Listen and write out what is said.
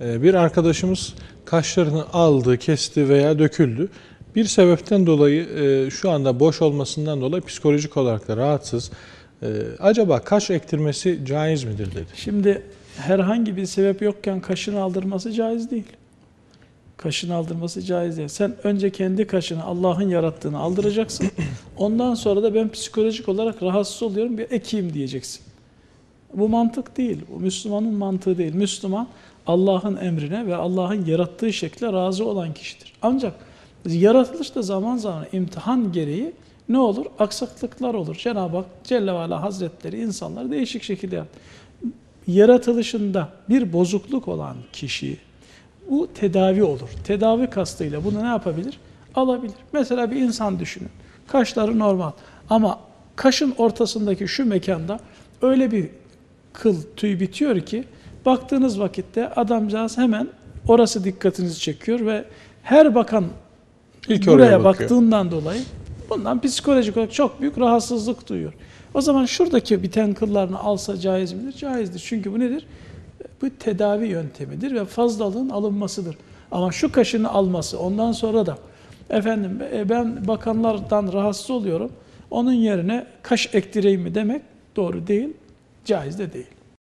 Ee, Bir arkadaşımız kaşlarını aldı, kesti veya döküldü. Bir sebepten dolayı e, şu anda boş olmasından dolayı psikolojik olarak da rahatsız. Ee, Acaba kaş ektirmesi caiz midir dedi. Şimdi herhangi bir sebep yokken kaşını aldırması caiz değil. Kaşını aldırması caiz değil. Sen önce kendi kaşını Allah'ın yarattığını aldıracaksın. Ondan sonra da ben psikolojik olarak rahatsız oluyorum bir ekeyim diyeceksin. Bu mantık değil. Bu Müslümanın mantığı değil. Müslüman Allah'ın emrine ve Allah'ın yarattığı şekle razı olan kişidir. Ancak yaratılışta zaman zaman imtihan gereği ne olur? Aksaklıklar olur. Cenab-ı Hak Celle ve Ala Hazretleri insanları değişik şekilde. Yaratılışında bir bozukluk olan kişi bu tedavi olur. Tedavi kastıyla bunu ne yapabilir? Alabilir. Mesela bir insan düşünün. Kaşları normal ama kaşın ortasındaki şu mekanda öyle bir kıl tüy bitiyor ki baktığınız vakitte adamcağız hemen orası dikkatinizi çekiyor ve her bakan İlk buraya baktığından dolayı bundan psikolojik olarak çok büyük rahatsızlık duyuyor. O zaman şuradaki biten kıllarını alsa caiz midir? Caizdir. Çünkü bu nedir? Bu tedavi yöntemidir ve fazlalığın alınmasıdır. Ama şu kaşını alması ondan sonra da efendim e, ben bakanlardan rahatsız oluyorum. Onun yerine kaş ektireyim mi demek doğru değil, caiz de değil.